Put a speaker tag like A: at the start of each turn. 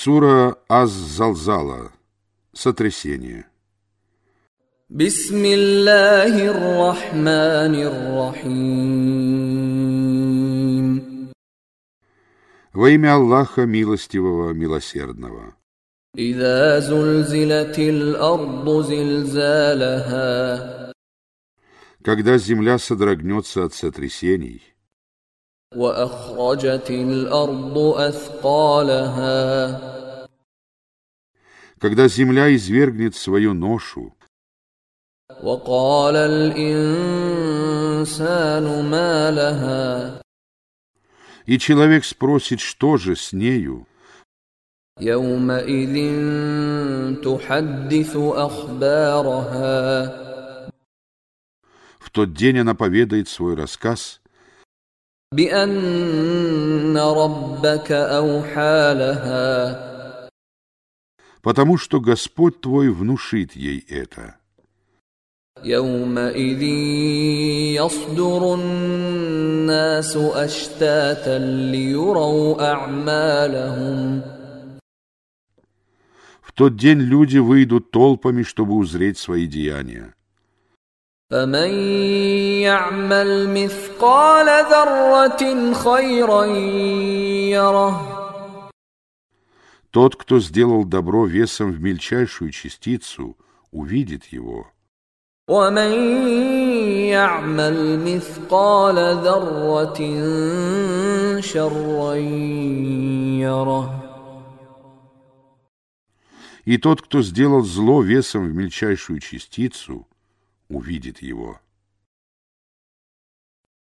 A: Сура Аз-Залзала. Сотрясение.
B: بسم الله الرحمن الرحيم
A: Во имя Аллаха Милостивого, Милосердного.
B: إذا زلزلت الأرض زلزالها
A: Когда земля содрогнется от сотрясений,
B: وأخرجت الأرض أثقالها
A: когда земля извергнет свою ношу,
B: وقال الإنسان ما لها
A: и человек спросит, что же с нею,
B: يومئذ تحدث أخبارها
A: в тот день она поведает свой рассказ, потому что Господь твой внушит ей это.
B: يومئذ يصدر الناس أشتاتا ليروا أعمالهم
A: В тот день люди выйдут толпами, чтобы узреть свои деяния.
B: فمن يعمل مثقال ذرة خيرا يره
A: Тот, кто сделал добро весом в мельчайшую частицу, увидит его.
B: ومن يعمل مثقال ذرة شرا يره
A: И тот, кто сделал зло весом в мельчайшую частицу, увидит его.